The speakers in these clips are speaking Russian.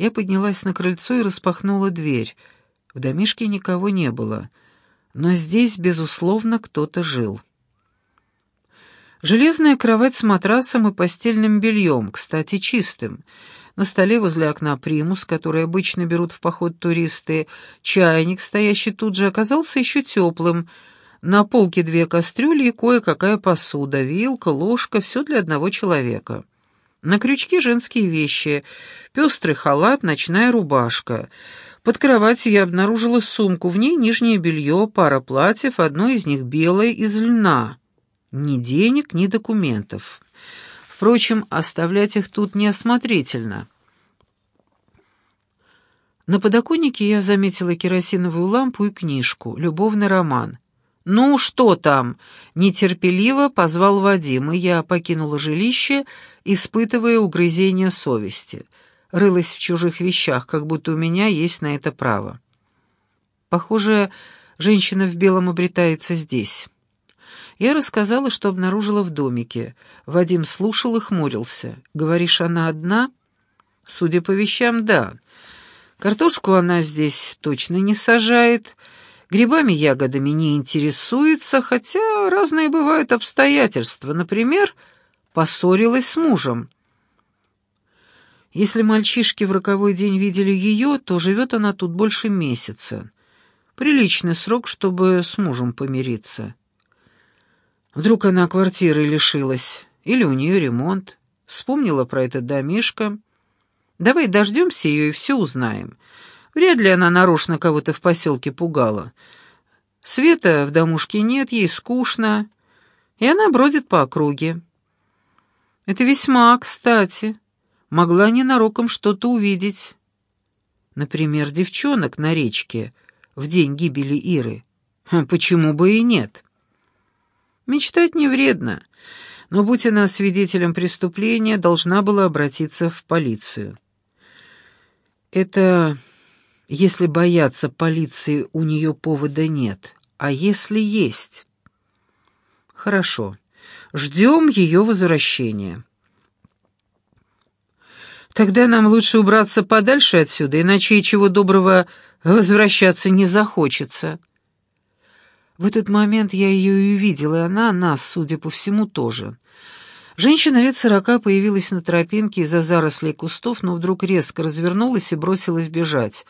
Я поднялась на крыльцо и распахнула дверь. В домишке никого не было, но здесь, безусловно, кто-то жил. Железная кровать с матрасом и постельным бельем, кстати, чистым. На столе возле окна примус, который обычно берут в поход туристы. Чайник, стоящий тут же, оказался еще теплым. На полке две кастрюли и кое-какая посуда, вилка, ложка, все для одного человека. На крючке женские вещи, пестрый халат, ночная рубашка. Под кроватью я обнаружила сумку, в ней нижнее белье, пара платьев, одно из них белое, из льна. Ни денег, ни документов. Впрочем, оставлять их тут неосмотрительно. На подоконнике я заметила керосиновую лампу и книжку «Любовный роман». «Ну, что там?» — нетерпеливо позвал Вадим, и я покинула жилище, испытывая угрызение совести. Рылась в чужих вещах, как будто у меня есть на это право. Похоже, женщина в белом обретается здесь. Я рассказала, что обнаружила в домике. Вадим слушал и хмурился. «Говоришь, она одна?» «Судя по вещам, да. Картошку она здесь точно не сажает, грибами, ягодами не интересуется, хотя разные бывают обстоятельства. Например, поссорилась с мужем». Если мальчишки в роковой день видели ее, то живет она тут больше месяца. Приличный срок, чтобы с мужем помириться. Вдруг она квартиры лишилась, или у нее ремонт. Вспомнила про этот домишко. Давай дождемся ее и все узнаем. Вряд ли она нарочно кого-то в поселке пугала. Света в домушке нет, ей скучно, и она бродит по округе. Это весьма кстати. Могла ненароком что-то увидеть. Например, девчонок на речке в день гибели Иры. Почему бы и нет? Мечтать не вредно, но, будь она свидетелем преступления, должна была обратиться в полицию. Это если бояться полиции у нее повода нет, а если есть? Хорошо, ждем ее возвращения. Тогда нам лучше убраться подальше отсюда, иначе и чего доброго возвращаться не захочется. В этот момент я ее и увидела, и она нас, судя по всему, тоже. Женщина лет сорока появилась на тропинке из-за зарослей кустов, но вдруг резко развернулась и бросилась бежать.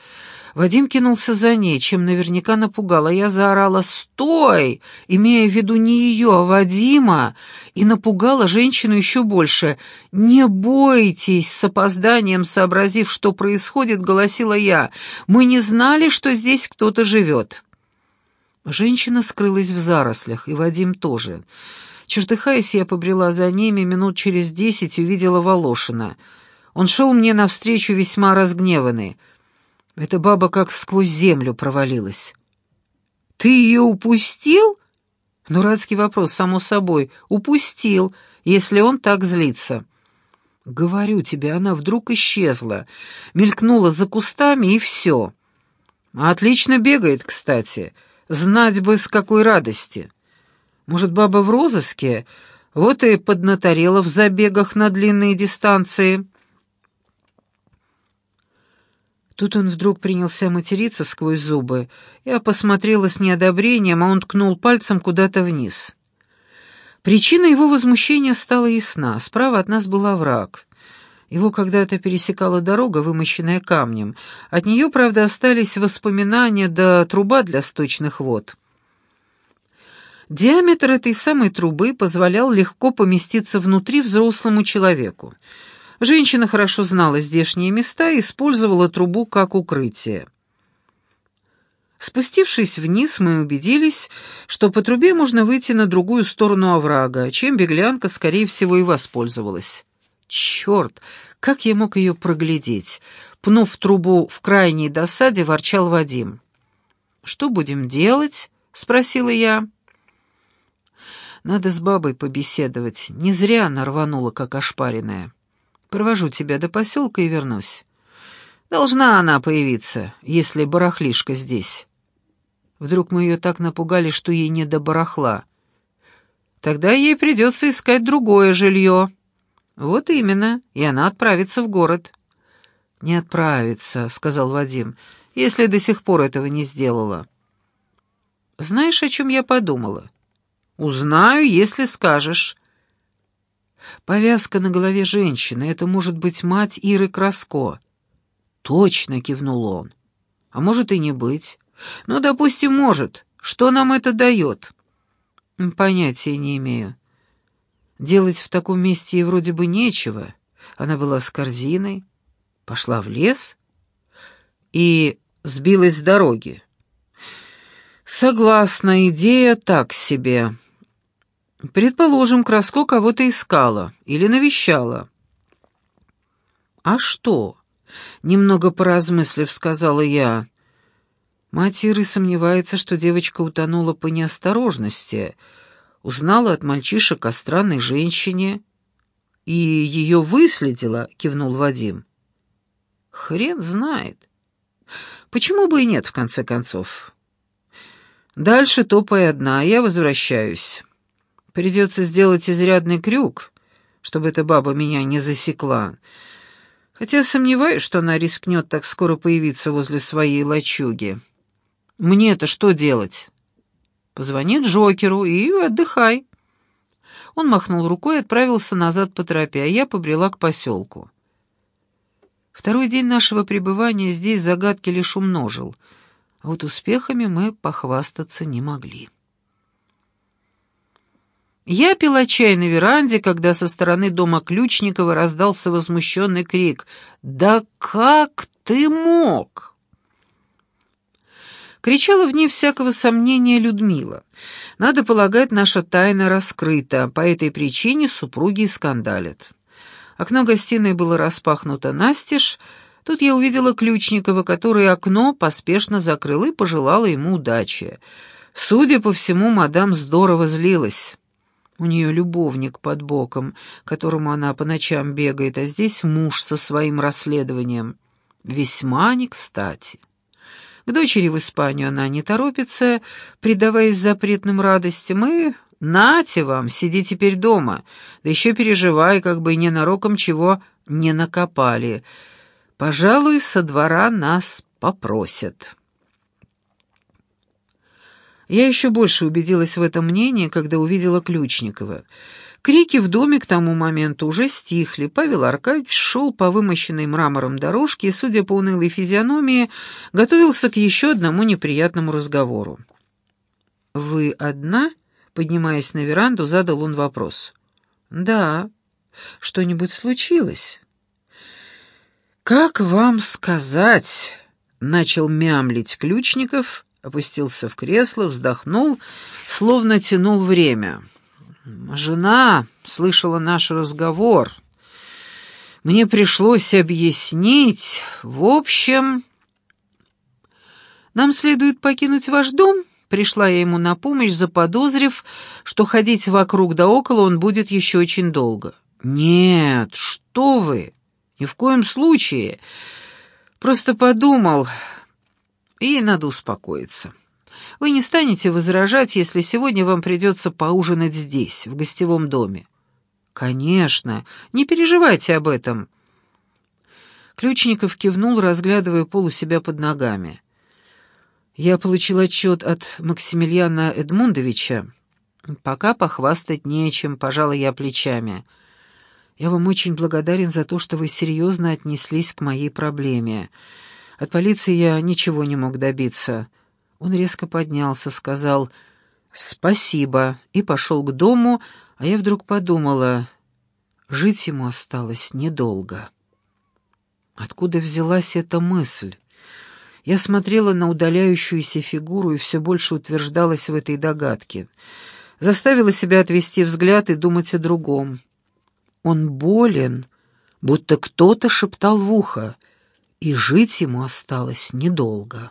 Вадим кинулся за ней, чем наверняка напугал, а я заорала «Стой!», имея в виду не ее, а Вадима, и напугала женщину еще больше. «Не бойтесь!» — с опозданием сообразив, что происходит, голосила я. «Мы не знали, что здесь кто-то живет». Женщина скрылась в зарослях, и Вадим тоже. Чертыхаясь, я побрела за ними, минут через десять увидела Волошина. Он шел мне навстречу весьма разгневанный. Эта баба как сквозь землю провалилась. «Ты ее упустил?» Дурацкий вопрос, само собой. «Упустил, если он так злится». «Говорю тебе, она вдруг исчезла, мелькнула за кустами, и все». «Отлично бегает, кстати». Знать бы, с какой радости. Может, баба в розыске? Вот и поднаторела в забегах на длинные дистанции. Тут он вдруг принялся материться сквозь зубы. Я посмотрела с неодобрением, а он ткнул пальцем куда-то вниз. Причина его возмущения стала ясна. Справа от нас был овраг. Его когда-то пересекала дорога, вымощенная камнем. От нее, правда, остались воспоминания да труба для сточных вод. Диаметр этой самой трубы позволял легко поместиться внутри взрослому человеку. Женщина хорошо знала здешние места и использовала трубу как укрытие. Спустившись вниз, мы убедились, что по трубе можно выйти на другую сторону оврага, чем беглянка, скорее всего, и воспользовалась. Черт, как я мог ее проглядеть? Пнув трубу в крайней досаде, ворчал Вадим. «Что будем делать?» — спросила я. «Надо с бабой побеседовать. Не зря она рванула, как ошпаренная. Провожу тебя до поселка и вернусь. Должна она появиться, если барахлишка здесь. Вдруг мы ее так напугали, что ей не до барахла. Тогда ей придется искать другое жилье». «Вот именно, и она отправится в город». «Не отправится», — сказал Вадим, — «если до сих пор этого не сделала». «Знаешь, о чем я подумала?» «Узнаю, если скажешь». «Повязка на голове женщины — это может быть мать Иры Краско». «Точно», — кивнул он. «А может и не быть. Ну, допустим, может. Что нам это дает?» «Понятия не имею. Делать в таком месте ей вроде бы нечего. Она была с корзиной, пошла в лес и сбилась с дороги. Согласна, идея так себе. Предположим, Краско кого-то искала или навещала. А что? Немного поразмыслив, сказала я. Мать Иры сомневается, что девочка утонула по неосторожности, узнала от мальчишек о странной женщине и ее выследила, кивнул Вадим. Хрен знает. Почему бы и нет, в конце концов? Дальше топай одна, я возвращаюсь. Придется сделать изрядный крюк, чтобы эта баба меня не засекла. Хотя сомневаюсь, что она рискнет так скоро появиться возле своей лачуги. Мне-то что делать? Позвони Джокеру и отдыхай. Он махнул рукой и отправился назад по тропе, а я побрела к поселку. Второй день нашего пребывания здесь загадки лишь умножил, а вот успехами мы похвастаться не могли. Я пила чай на веранде, когда со стороны дома Ключникова раздался возмущенный крик «Да как ты мог?» Кричала вне всякого сомнения Людмила. Надо полагать, наша тайна раскрыта, по этой причине супруги скандалят. Окно гостиной было распахнуто настежь, тут я увидела Ключникова, который окно поспешно закрыл и пожелала ему удачи. Судя по всему, мадам здорово злилась. У нее любовник под боком, которому она по ночам бегает, а здесь муж со своим расследованием. Весьма не кстати. К дочери в Испанию она не торопится, предаваясь запретным радостям, и «Нате вам, сиди теперь дома, да еще переживай, как бы ненароком чего не накопали. Пожалуй, со двора нас попросят». Я еще больше убедилась в этом мнении, когда увидела Ключникова. Крики в доме к тому моменту уже стихли. Павел Аркадьевич шел по вымощенной мрамором дорожке и, судя по унылой физиономии, готовился к еще одному неприятному разговору. «Вы одна?» Поднимаясь на веранду, задал он вопрос. «Да. Что-нибудь случилось?» «Как вам сказать?» — начал мямлить Ключников, опустился в кресло, вздохнул, словно тянул время. «Жена слышала наш разговор. Мне пришлось объяснить. В общем, нам следует покинуть ваш дом?» Пришла я ему на помощь, заподозрив, что ходить вокруг да около он будет еще очень долго. «Нет, что вы! Ни в коем случае! Просто подумал, и надо успокоиться. Вы не станете возражать, если сегодня вам придется поужинать здесь, в гостевом доме?» «Конечно, не переживайте об этом». Ключников кивнул, разглядывая пол у себя под ногами. Я получил отчет от Максимилиана Эдмундовича. Пока похвастать нечем, пожалуй, я плечами. Я вам очень благодарен за то, что вы серьезно отнеслись к моей проблеме. От полиции я ничего не мог добиться. Он резко поднялся, сказал «спасибо» и пошел к дому, а я вдруг подумала, жить ему осталось недолго. Откуда взялась эта мысль? Я смотрела на удаляющуюся фигуру и все больше утверждалась в этой догадке. Заставила себя отвести взгляд и думать о другом. Он болен, будто кто-то шептал в ухо, и жить ему осталось недолго.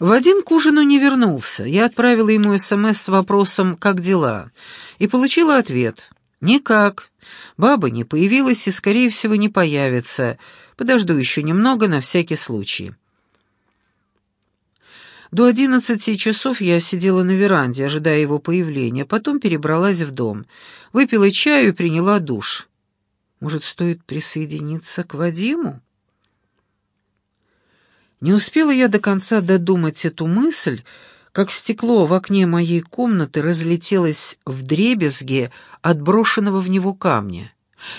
Вадим к ужину не вернулся. Я отправила ему СМС с вопросом «Как дела?» и получила ответ «Никак. Баба не появилась и, скорее всего, не появится. Подожду еще немного на всякий случай. До одиннадцати часов я сидела на веранде, ожидая его появления, потом перебралась в дом, выпила чаю и приняла душ. Может, стоит присоединиться к Вадиму? Не успела я до конца додумать эту мысль, как стекло в окне моей комнаты разлетелось в дребезге от брошенного в него камня.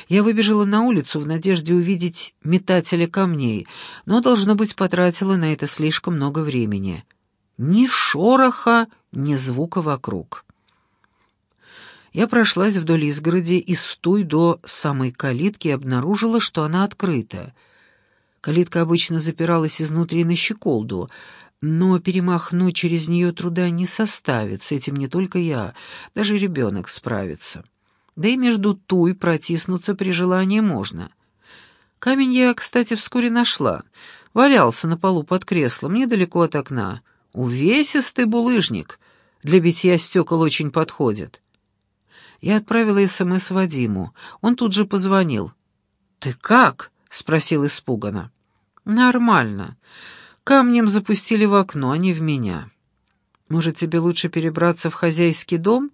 Я выбежала на улицу в надежде увидеть метателя камней, но, должно быть, потратила на это слишком много времени. Ни шороха, ни звука вокруг. Я прошлась вдоль изгороди и стуй до самой калитки и обнаружила, что она открыта. Калитка обычно запиралась изнутри на щеколду, но перемахнуть через нее труда не составит, с этим не только я, даже ребенок справится. Да и между туй протиснуться при желании можно. Камень я, кстати, вскоре нашла. Валялся на полу под креслом, недалеко от окна. Увесистый булыжник. Для битья стекол очень подходит. Я отправила СМС Вадиму. Он тут же позвонил. «Ты как?» — спросил испуганно. «Нормально. Камнем запустили в окно, а не в меня. Может, тебе лучше перебраться в хозяйский дом?»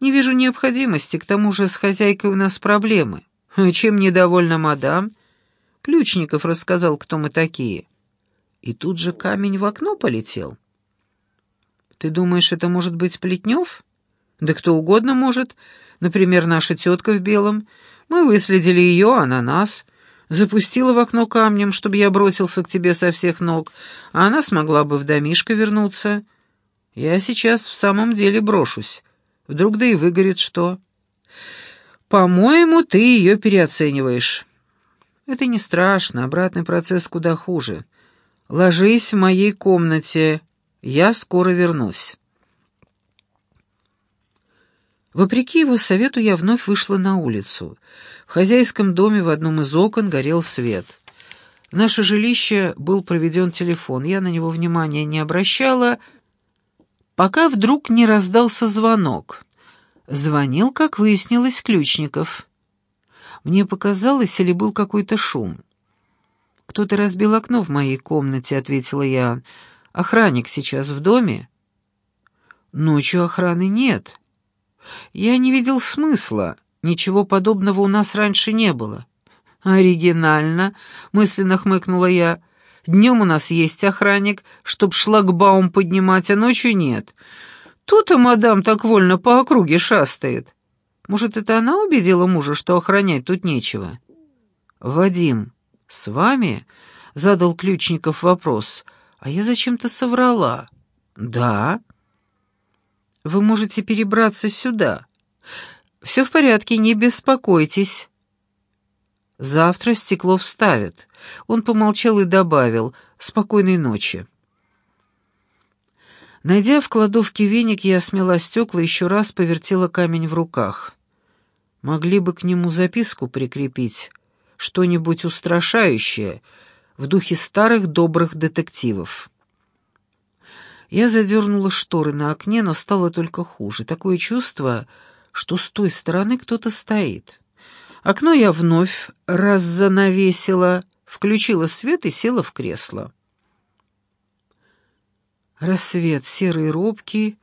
Не вижу необходимости, к тому же с хозяйкой у нас проблемы. Чем недовольна мадам? Ключников рассказал, кто мы такие. И тут же камень в окно полетел. Ты думаешь, это может быть Плетнев? Да кто угодно может. Например, наша тетка в белом. Мы выследили ее, она нас. Запустила в окно камнем, чтобы я бросился к тебе со всех ног, а она смогла бы в домишко вернуться. Я сейчас в самом деле брошусь. Вдруг да и выгорит что. По-моему, ты ее переоцениваешь. Это не страшно, обратный процесс куда хуже. Ложись в моей комнате, я скоро вернусь. Вопреки его совету я вновь вышла на улицу. В хозяйском доме в одном из окон горел свет. В наше жилище был проведен телефон. Я на него внимания не обращала, пока вдруг не раздался звонок. Звонил, как выяснилось, Ключников. Мне показалось, или был какой-то шум. «Кто-то разбил окно в моей комнате», — ответила я. «Охранник сейчас в доме?» «Ночью охраны нет. Я не видел смысла. Ничего подобного у нас раньше не было». «Оригинально», — мысленно хмыкнула я. Днем у нас есть охранник, чтоб шлагбаум поднимать, а ночью нет. Тут-то мадам так вольно по округе шастает. Может, это она убедила мужа, что охранять тут нечего? Вадим, с вами? Задал Ключников вопрос. А я зачем-то соврала. Да. Вы можете перебраться сюда. Все в порядке, не беспокойтесь. Завтра стекло вставят. Он помолчал и добавил «Спокойной ночи». Найдя в кладовке веник, я смела стекла и еще раз повертела камень в руках. Могли бы к нему записку прикрепить, что-нибудь устрашающее, в духе старых добрых детективов. Я задернула шторы на окне, но стало только хуже. Такое чувство, что с той стороны кто-то стоит. Окно я вновь раззанавесила, включила свет и села в кресло. Рассвет, серый робкий,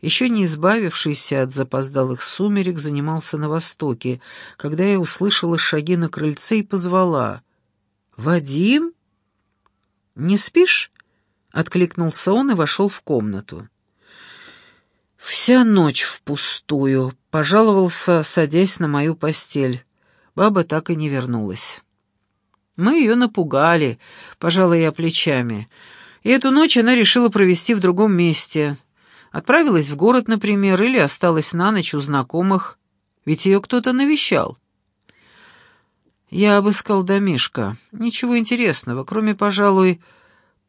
еще не избавившийся от запоздалых сумерек, занимался на востоке, когда я услышала шаги на крыльце и позвала. «Вадим? Не спишь?» — откликнулся он и вошел в комнату. «Вся ночь впустую», — пожаловался, садясь на мою постель. Баба так и не вернулась. Мы ее напугали, пожала я плечами. И эту ночь она решила провести в другом месте. Отправилась в город, например, или осталась на ночь у знакомых, ведь ее кто-то навещал. Я обыскал домишко. Ничего интересного, кроме, пожалуй,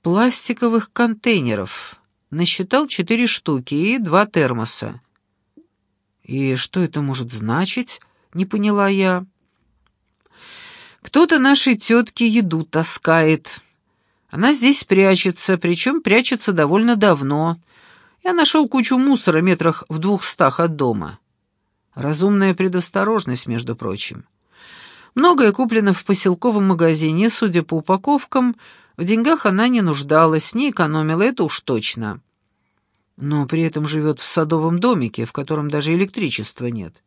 пластиковых контейнеров. Насчитал четыре штуки и два термоса. «И что это может значить?» — не поняла я. Кто-то нашей тетке еду таскает. Она здесь прячется, причем прячется довольно давно. Я нашел кучу мусора метрах в двухстах от дома. Разумная предосторожность, между прочим. Многое куплено в поселковом магазине, судя по упаковкам, в деньгах она не нуждалась, не экономила, это уж точно. Но при этом живет в садовом домике, в котором даже электричества нет.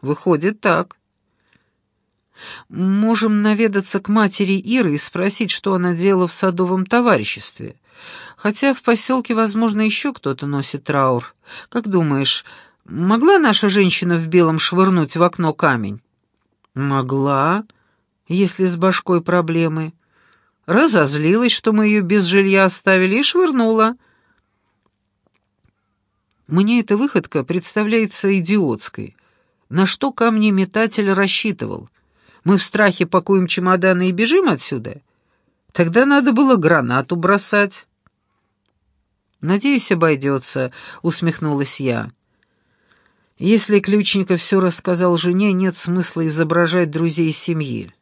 Выходит так. Можем наведаться к матери Иры и спросить, что она делала в садовом товариществе. Хотя в поселке, возможно, еще кто-то носит траур. Как думаешь, могла наша женщина в белом швырнуть в окно камень? Могла, если с башкой проблемы. Разозлилась, что мы ее без жилья оставили, и швырнула. Мне эта выходка представляется идиотской. На что камнеметатель рассчитывал? Мы в страхе пакуем чемоданы и бежим отсюда? Тогда надо было гранату бросать. «Надеюсь, обойдется», — усмехнулась я. «Если Ключников все рассказал жене, нет смысла изображать друзей семьи.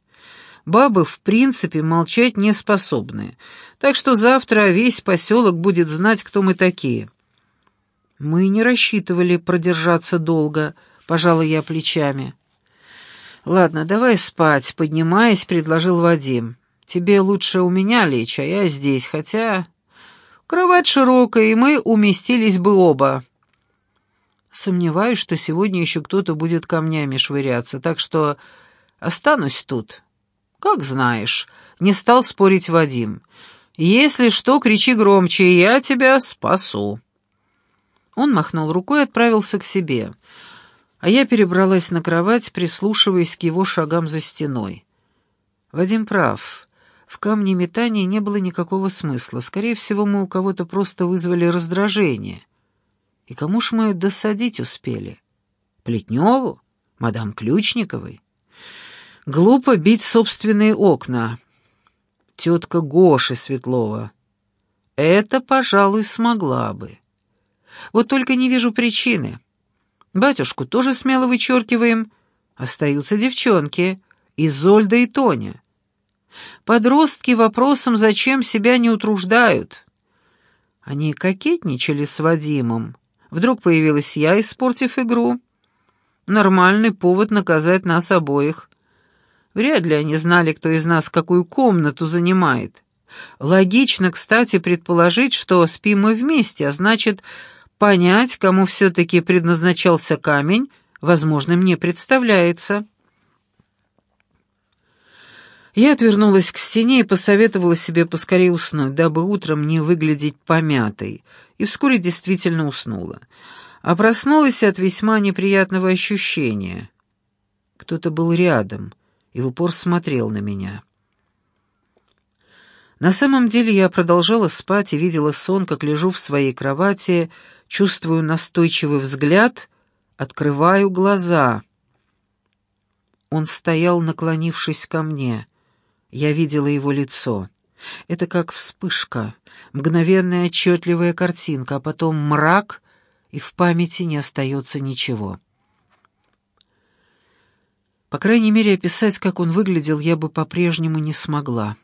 Бабы, в принципе, молчать не способны, так что завтра весь поселок будет знать, кто мы такие». «Мы не рассчитывали продержаться долго», — пожала я плечами. «Ладно, давай спать», — поднимаясь, предложил Вадим. «Тебе лучше у меня лечь, а я здесь, хотя...» «Кровать широкая, и мы уместились бы оба». Сомневаюсь, что сегодня еще кто-то будет камнями швыряться, так что останусь тут. «Как знаешь», — не стал спорить Вадим. «Если что, кричи громче, я тебя спасу». Он махнул рукой и отправился к себе, а я перебралась на кровать, прислушиваясь к его шагам за стеной. Вадим прав. В камне метания не было никакого смысла. Скорее всего, мы у кого-то просто вызвали раздражение. И кому ж мы досадить успели? Плетневу? Мадам Ключниковой? Глупо бить собственные окна. Тетка Гоши Светлова. Это, пожалуй, смогла бы. Вот только не вижу причины. Батюшку тоже смело вычеркиваем. Остаются девчонки, Изольда и Тоня. Подростки вопросом «зачем» себя не утруждают. Они кокетничали с Вадимом. Вдруг появилась я, испортив игру. Нормальный повод наказать нас обоих. Вряд ли они знали, кто из нас какую комнату занимает. Логично, кстати, предположить, что спим мы вместе, а значит, Понять, кому все-таки предназначался камень, возможно, мне представляется. Я отвернулась к стене и посоветовала себе поскорее уснуть, дабы утром не выглядеть помятой, и вскоре действительно уснула. А проснулась от весьма неприятного ощущения. Кто-то был рядом и в упор смотрел на меня. На самом деле я продолжала спать и видела сон, как лежу в своей кровати, чувствую настойчивый взгляд, открываю глаза. Он стоял, наклонившись ко мне. Я видела его лицо. Это как вспышка, мгновенная отчетливая картинка, а потом мрак, и в памяти не остается ничего. По крайней мере, описать, как он выглядел, я бы по-прежнему не смогла.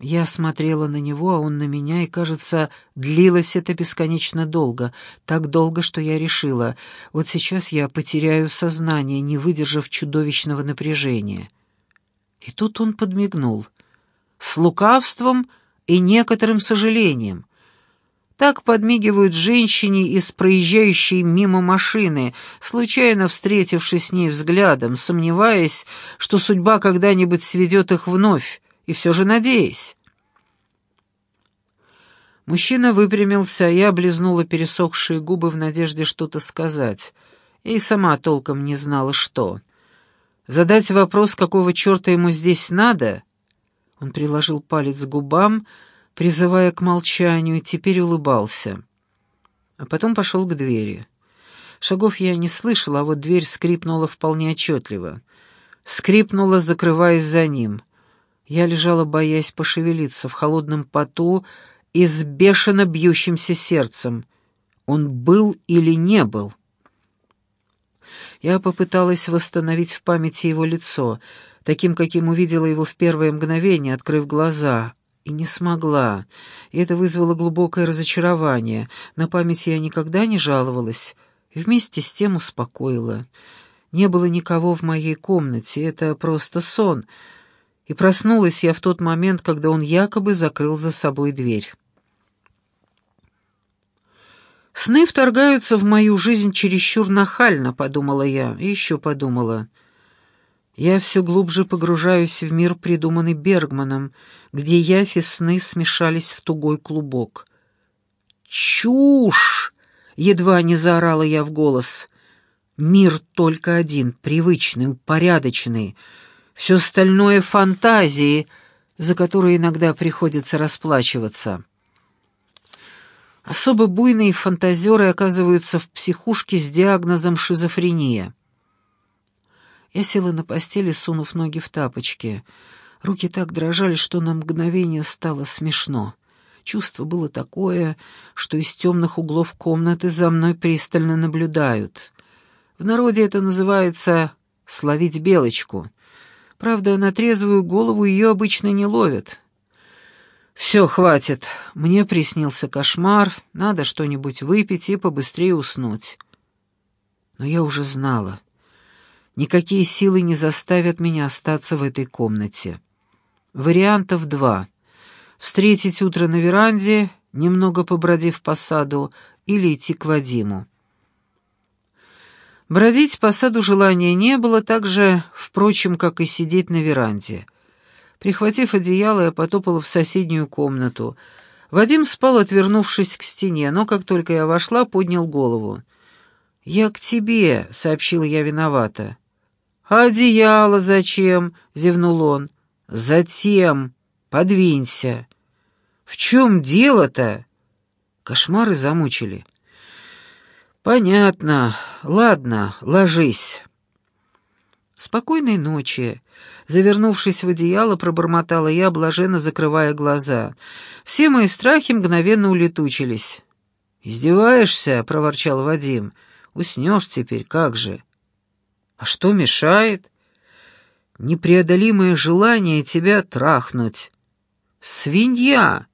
Я смотрела на него, а он на меня, и, кажется, длилось это бесконечно долго, так долго, что я решила, вот сейчас я потеряю сознание, не выдержав чудовищного напряжения. И тут он подмигнул. С лукавством и некоторым сожалением. Так подмигивают женщине из проезжающей мимо машины, случайно встретившись с ней взглядом, сомневаясь, что судьба когда-нибудь сведет их вновь, и все же надеясь. Мужчина выпрямился, я облизнула пересохшие губы в надежде что-то сказать, и сама толком не знала, что. Задать вопрос, какого черта ему здесь надо? Он приложил палец к губам, призывая к молчанию, теперь улыбался. А потом пошел к двери. Шагов я не слышала, а вот дверь скрипнула вполне отчетливо. Скрипнула, закрываясь за ним — я лежала, боясь пошевелиться, в холодном поту и с бешено бьющимся сердцем. Он был или не был? Я попыталась восстановить в памяти его лицо, таким, каким увидела его в первое мгновение, открыв глаза, и не смогла. И это вызвало глубокое разочарование. На память я никогда не жаловалась, вместе с тем успокоила. Не было никого в моей комнате, это просто сон — и проснулась я в тот момент, когда он якобы закрыл за собой дверь. «Сны вторгаются в мою жизнь чересчур нахально», — подумала я, и еще подумала. Я все глубже погружаюсь в мир, придуманный Бергманом, где явь и сны смешались в тугой клубок. «Чушь!» — едва не заорала я в голос. «Мир только один, привычный, упорядоченный. Все остальное — фантазии, за которые иногда приходится расплачиваться». Особо буйные фантазеры оказываются в психушке с диагнозом шизофрения. Я села на постели, сунув ноги в тапочки. Руки так дрожали, что на мгновение стало смешно. Чувство было такое, что из темных углов комнаты за мной пристально наблюдают. В народе это называется «словить белочку». Правда, на трезвую голову ее обычно не ловят. «Все, хватит. Мне приснился кошмар, надо что-нибудь выпить и побыстрее уснуть». Но я уже знала. Никакие силы не заставят меня остаться в этой комнате. Вариантов два. Встретить утро на веранде, немного побродив по саду, или идти к Вадиму. Бродить по саду желания не было, так же, впрочем, как и сидеть на веранде. Прихватив одеяло, я потопала в соседнюю комнату. Вадим спал, отвернувшись к стене, но как только я вошла, поднял голову. «Я к тебе», — сообщила я виновата. «Одеяло зачем?» — зевнул он. «Затем. Подвинься». «В чем дело-то?» Кошмары замучили. «Понятно. Ладно, ложись». «Спокойной ночи», — завернувшись в одеяло, пробормотала я, блаженно закрывая глаза. Все мои страхи мгновенно улетучились. «Издеваешься?» — проворчал Вадим. «Уснешь теперь, как же?» А что мешает? Непреодолимое желание тебя трахнуть. Свинья!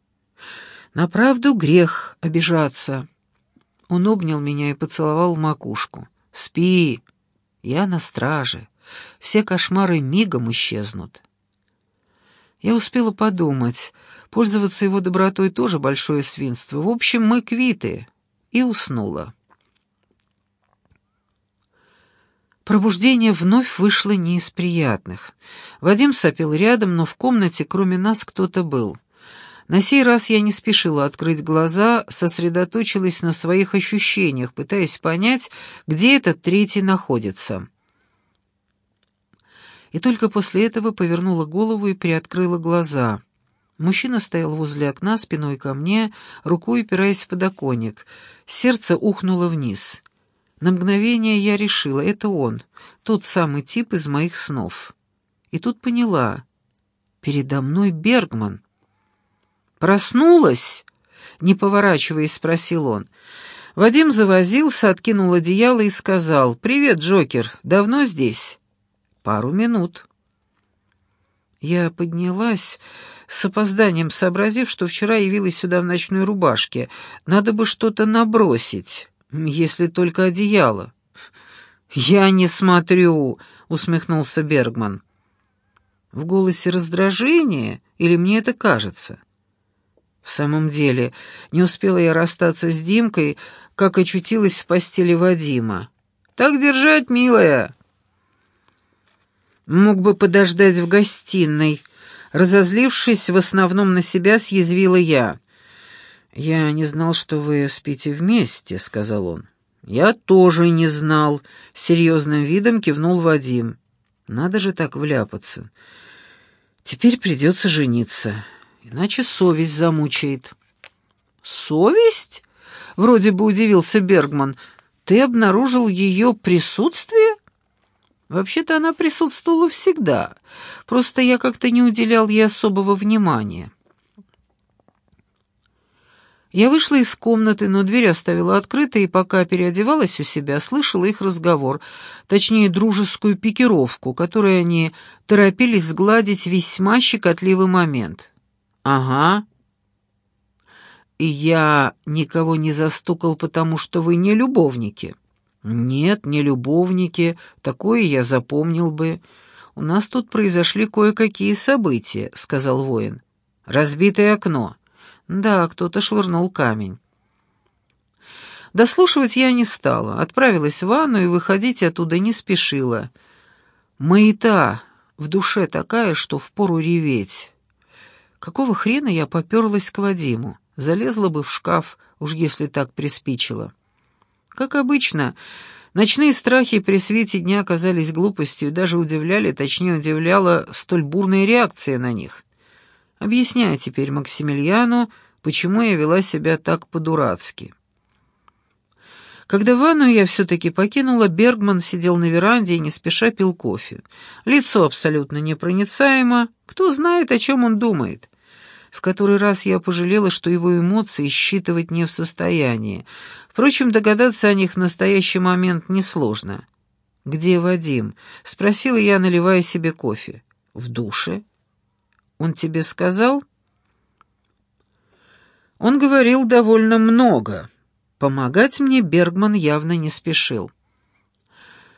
На правду грех обижаться. Он обнял меня и поцеловал в макушку. Спи, я на страже. Все кошмары мигом исчезнут. Я успела подумать. Пользоваться его добротой тоже большое свинство. В общем, мы квиты. И уснула. Пробуждение вновь вышло не из приятных. Вадим сопел рядом, но в комнате кроме нас кто-то был. На сей раз я не спешила открыть глаза, сосредоточилась на своих ощущениях, пытаясь понять, где этот третий находится. И только после этого повернула голову и приоткрыла глаза. Мужчина стоял возле окна, спиной ко мне, рукой упираясь в подоконник. Сердце ухнуло вниз. На мгновение я решила, это он, тот самый тип из моих снов. И тут поняла, передо мной Бергман. «Проснулась?» — не поворачиваясь, спросил он. Вадим завозился, откинул одеяло и сказал, «Привет, Джокер, давно здесь?» «Пару минут». Я поднялась, с опозданием сообразив, что вчера явилась сюда в ночной рубашке. Надо бы что-то набросить если только одеяло». «Я не смотрю», — усмехнулся Бергман. В голосе раздражение, или мне это кажется? В самом деле, не успела я расстаться с Димкой, как очутилась в постели Вадима. «Так держать, милая!» Мог бы подождать в гостиной. Разозлившись в основном на себя, съязвила я. «Я не знал, что вы спите вместе», — сказал он. «Я тоже не знал», — серьезным видом кивнул Вадим. «Надо же так вляпаться. Теперь придется жениться, иначе совесть замучает». «Совесть?» — вроде бы удивился Бергман. «Ты обнаружил ее присутствие?» «Вообще-то она присутствовала всегда, просто я как-то не уделял ей особого внимания». Я вышла из комнаты, но дверь оставила открытой, и пока переодевалась у себя, слышала их разговор, точнее, дружескую пикировку, которую они торопились сгладить весьма щекотливый момент. «Ага». «И я никого не застукал, потому что вы не любовники». «Нет, не любовники, такое я запомнил бы. У нас тут произошли кое-какие события», — сказал воин. «Разбитое окно». Да, кто-то швырнул камень. Дослушивать я не стала, отправилась в ванну и выходить оттуда не спешила. Маята в душе такая, что впору реветь. Какого хрена я поперлась к Вадиму? Залезла бы в шкаф, уж если так приспичило. Как обычно, ночные страхи при свете дня казались глупостью и даже удивляли, точнее удивляла столь бурная реакция на них. Объясняй теперь Максимилиану, почему я вела себя так по-дурацки. Когда ванную я все-таки покинула, Бергман сидел на веранде и не спеша пил кофе. Лицо абсолютно непроницаемо, кто знает, о чем он думает. В который раз я пожалела, что его эмоции считывать не в состоянии. Впрочем, догадаться о них в настоящий момент несложно. «Где Вадим?» — спросила я, наливая себе кофе. «В душе». «Он тебе сказал?» Он говорил довольно много. Помогать мне Бергман явно не спешил.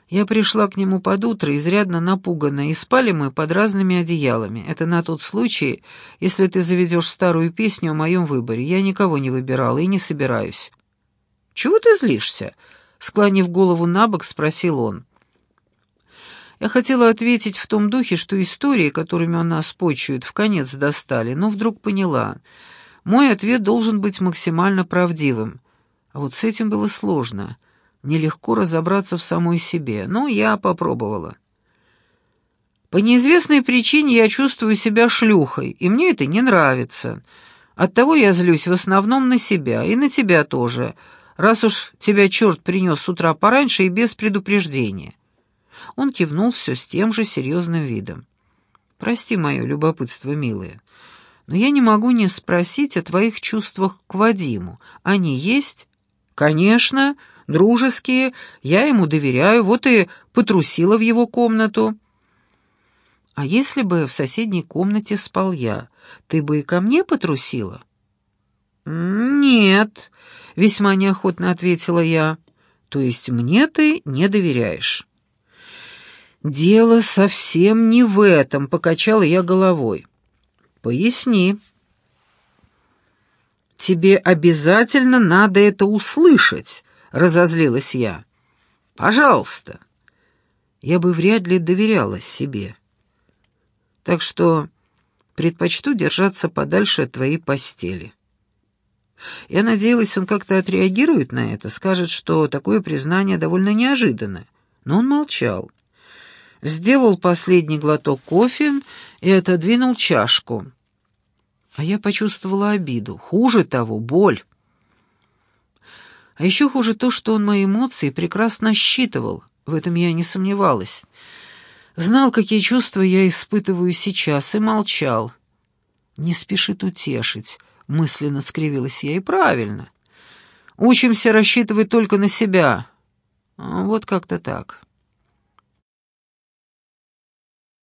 Я пришла к нему под утро, изрядно напуганная, и спали мы под разными одеялами. Это на тот случай, если ты заведешь старую песню о моем выборе. Я никого не выбирала и не собираюсь. «Чего ты злишься?» — склонив голову на бок, спросил он. Я хотела ответить в том духе, что истории, которыми он нас почует, в конец достали, но вдруг поняла. Мой ответ должен быть максимально правдивым. А вот с этим было сложно. Нелегко разобраться в самой себе, но я попробовала. По неизвестной причине я чувствую себя шлюхой, и мне это не нравится. Оттого я злюсь в основном на себя, и на тебя тоже, раз уж тебя черт принес с утра пораньше и без предупреждения. Он кивнул все с тем же серьезным видом. «Прости мое любопытство, милая, но я не могу не спросить о твоих чувствах к Вадиму. Они есть?» «Конечно, дружеские, я ему доверяю, вот и потрусила в его комнату». «А если бы в соседней комнате спал я, ты бы и ко мне потрусила?» «Нет», — весьма неохотно ответила я. «То есть мне ты не доверяешь?» «Дело совсем не в этом», — покачала я головой. «Поясни». «Тебе обязательно надо это услышать», — разозлилась я. «Пожалуйста». Я бы вряд ли доверяла себе. Так что предпочту держаться подальше от твоей постели. Я надеялась, он как-то отреагирует на это, скажет, что такое признание довольно неожиданно. Но он молчал. Сделал последний глоток кофе и отодвинул чашку. А я почувствовала обиду. Хуже того, боль. А еще хуже то, что он мои эмоции прекрасно считывал. В этом я не сомневалась. Знал, какие чувства я испытываю сейчас, и молчал. «Не спешит утешить», — мысленно скривилась я, и правильно. «Учимся рассчитывать только на себя». Вот как-то так.